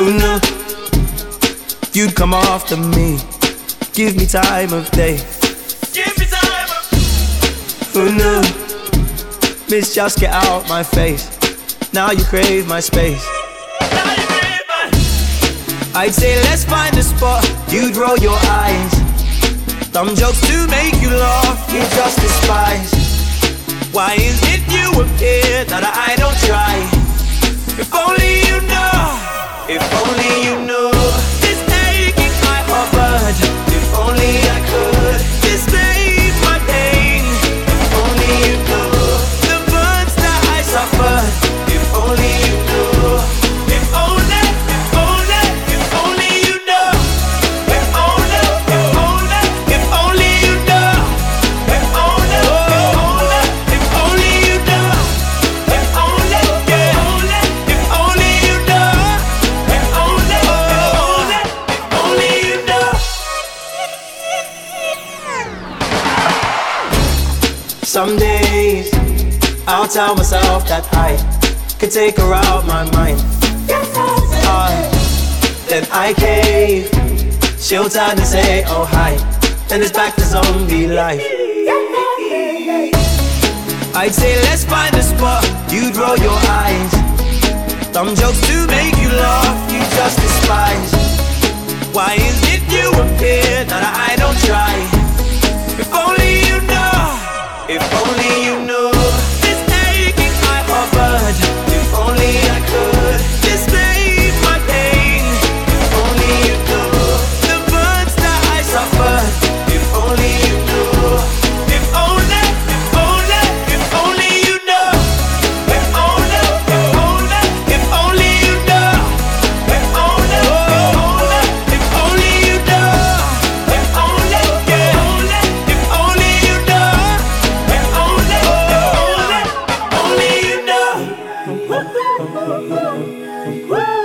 Knew you'd come after me? Give me time of day. Give me time. Of Who knew? Miss, just get out my face. Now you crave my space. Now you crave my. I'd say let's find a spot. You'd roll your eyes. Dumb jokes to make you laugh. You just despise. Why is it you appear that I don't try? Some days I'll tell myself that I could take her out my mind. Ah, then I cave. She'll turn and say, Oh hi. Then it's back to zombie life. I'd say let's find a spot. You'd roll your eyes. Dumb jokes to make you laugh. You just despise. Why is it you appear that I don't try? If only Woo!